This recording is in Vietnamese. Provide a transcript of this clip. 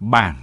Bản